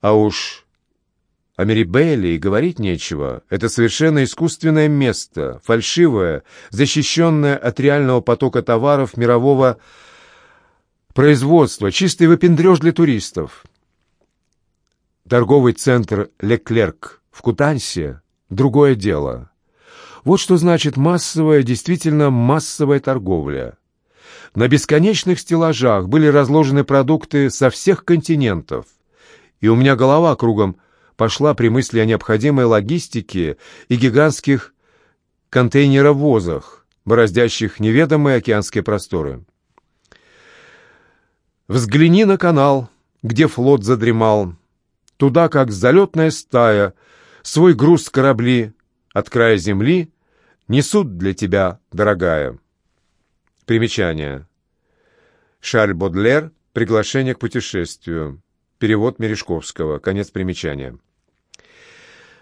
А уж о Мерибелле и говорить нечего. Это совершенно искусственное место, фальшивое, защищенное от реального потока товаров мирового производства, чистый выпендреж для туристов. Торговый центр «Леклерк» в Кутансе — другое дело. Вот что значит массовая, действительно массовая торговля. На бесконечных стеллажах были разложены продукты со всех континентов. И у меня голова кругом пошла при мысли о необходимой логистике и гигантских контейнеровозах, бороздящих неведомые океанские просторы. Взгляни на канал, где флот задремал, туда, как залетная стая, свой груз корабли от края земли несут для тебя, дорогая. Примечание. Шарль Бодлер «Приглашение к путешествию». Перевод Мережковского. Конец примечания.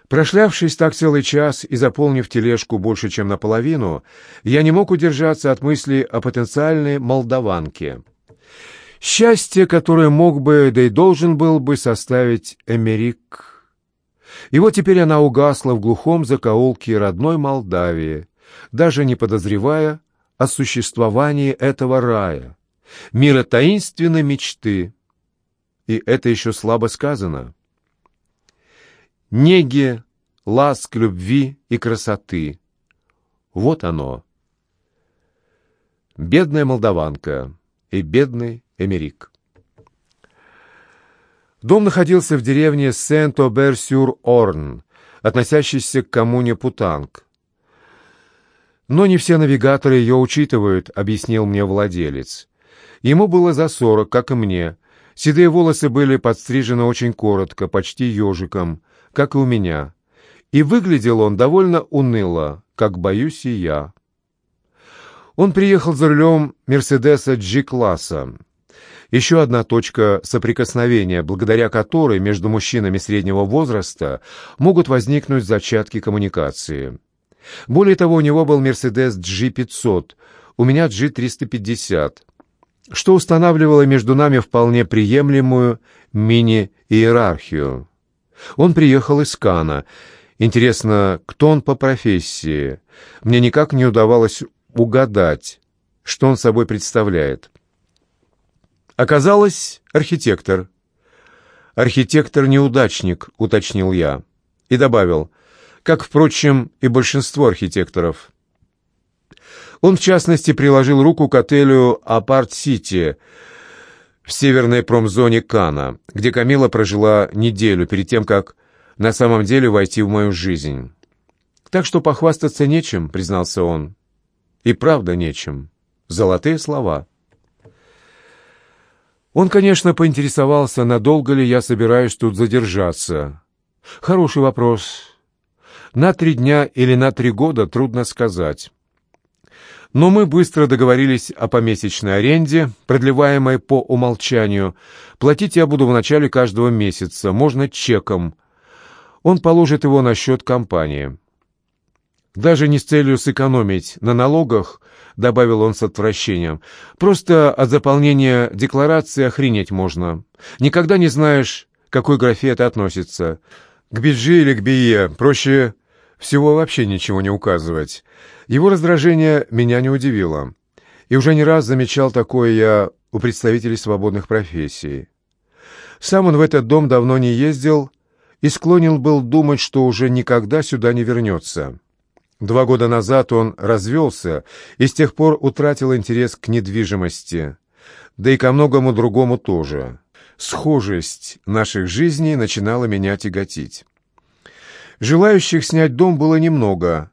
Прошлявшись так целый час и заполнив тележку больше, чем наполовину, я не мог удержаться от мысли о потенциальной молдаванке. Счастье, которое мог бы, да и должен был бы составить Эмерик. И вот теперь она угасла в глухом закоулке родной Молдавии, даже не подозревая о существовании этого рая, мира таинственной мечты. И это еще слабо сказано неги, ласк, любви и красоты. Вот оно. Бедная молдаванка и бедный Эмерик. Дом находился в деревне Сент-Обер-Сюр-Орн, относящейся к коммуне Путанг. «Но не все навигаторы ее учитывают», — объяснил мне владелец. Ему было за сорок, как и мне. Седые волосы были подстрижены очень коротко, почти ежиком — как и у меня, и выглядел он довольно уныло, как боюсь и я. Он приехал за рулем Мерседеса G-класса. Еще одна точка соприкосновения, благодаря которой между мужчинами среднего возраста могут возникнуть зачатки коммуникации. Более того, у него был Мерседес G500, у меня G350, что устанавливало между нами вполне приемлемую мини-иерархию. Он приехал из Кана. Интересно, кто он по профессии? Мне никак не удавалось угадать, что он собой представляет. Оказалось, архитектор. «Архитектор-неудачник», — уточнил я. И добавил, как, впрочем, и большинство архитекторов. Он, в частности, приложил руку к отелю «Апарт-Сити», в северной промзоне Кана, где Камила прожила неделю перед тем, как на самом деле войти в мою жизнь. Так что похвастаться нечем, признался он. И правда нечем. Золотые слова. Он, конечно, поинтересовался, надолго ли я собираюсь тут задержаться. Хороший вопрос. На три дня или на три года трудно сказать. Но мы быстро договорились о помесячной аренде, продлеваемой по умолчанию. Платить я буду в начале каждого месяца, можно чеком. Он положит его на счет компании. Даже не с целью сэкономить на налогах, добавил он с отвращением. Просто от заполнения декларации охренеть можно. Никогда не знаешь, к какой графе это относится. К биджи или к бие. Проще всего вообще ничего не указывать. Его раздражение меня не удивило. И уже не раз замечал такое я у представителей свободных профессий. Сам он в этот дом давно не ездил и склонен был думать, что уже никогда сюда не вернется. Два года назад он развелся и с тех пор утратил интерес к недвижимости, да и ко многому другому тоже. Схожесть наших жизней начинала меня тяготить. Желающих снять дом было немного,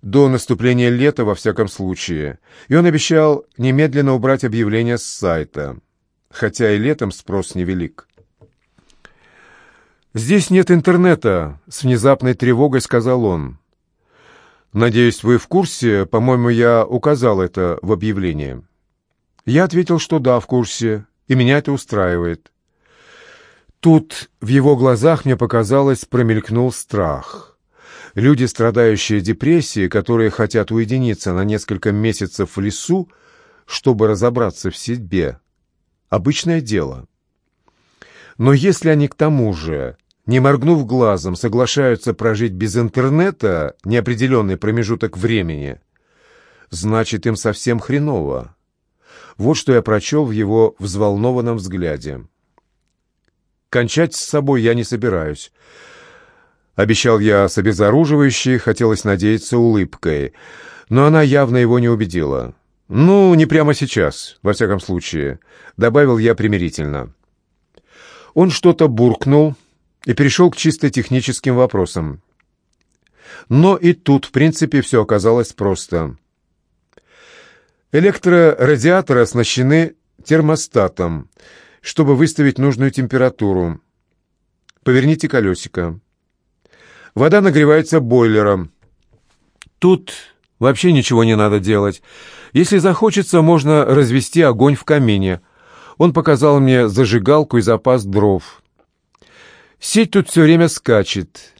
до наступления лета во всяком случае, и он обещал немедленно убрать объявление с сайта, хотя и летом спрос невелик. «Здесь нет интернета», — с внезапной тревогой сказал он. «Надеюсь, вы в курсе, по-моему, я указал это в объявлении». Я ответил, что да, в курсе, и меня это устраивает. Тут в его глазах мне показалось промелькнул страх. Люди, страдающие депрессией, которые хотят уединиться на несколько месяцев в лесу, чтобы разобраться в себе. Обычное дело. Но если они к тому же, не моргнув глазом, соглашаются прожить без интернета неопределенный промежуток времени, значит, им совсем хреново. Вот что я прочел в его взволнованном взгляде. Кончать с собой я не собираюсь. Обещал я с обезоруживающей, хотелось надеяться, улыбкой, но она явно его не убедила. «Ну, не прямо сейчас, во всяком случае», — добавил я примирительно. Он что-то буркнул и перешел к чисто техническим вопросам. Но и тут, в принципе, все оказалось просто. Электрорадиаторы оснащены термостатом, чтобы выставить нужную температуру. Поверните колесико. Вода нагревается бойлером. Тут вообще ничего не надо делать. Если захочется, можно развести огонь в камине. Он показал мне зажигалку и запас дров. Сеть тут все время скачет.